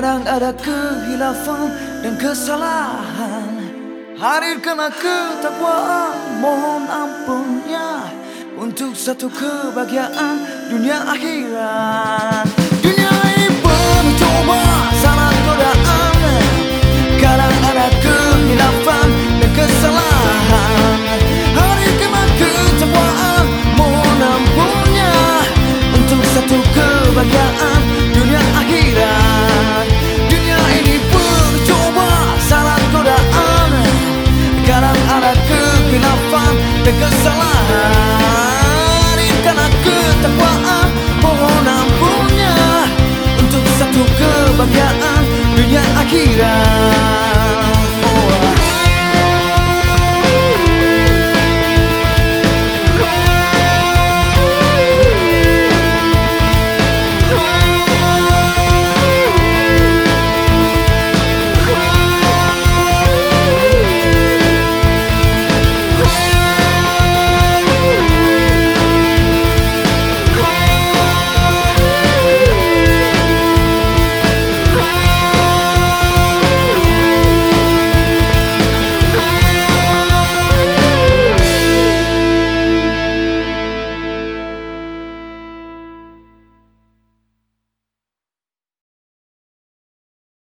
Kadang ada kehilafan dan kesalahan. Hari kena ketakwaan. Mohon ampunnya Untuk satu kebahagiaan dunia akhirat. because I'm